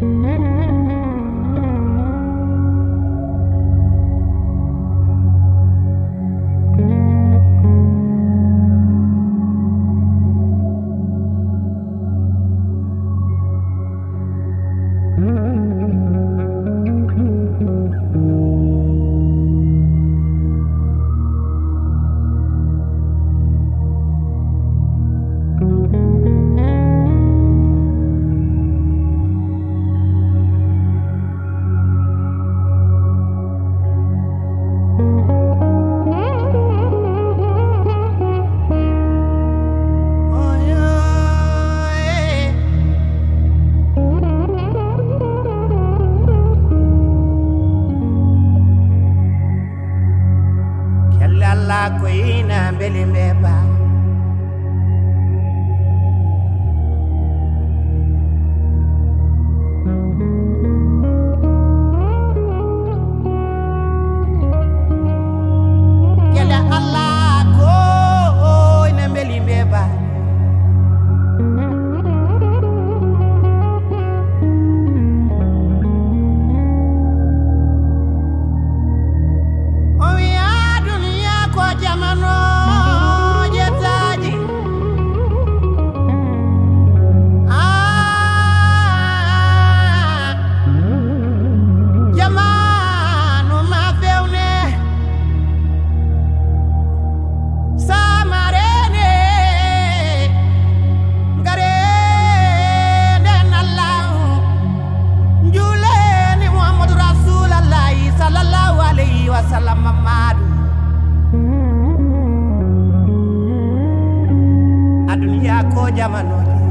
Mm-hmm. la queen and Billy Salamamadu. Adunia ko jamanoji.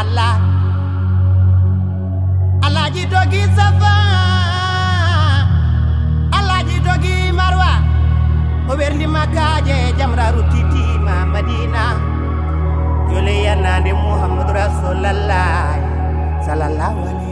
Allah safa. Allahji dogi marwa. Yannade muhammadou rasulallah. Sallallahu alaihi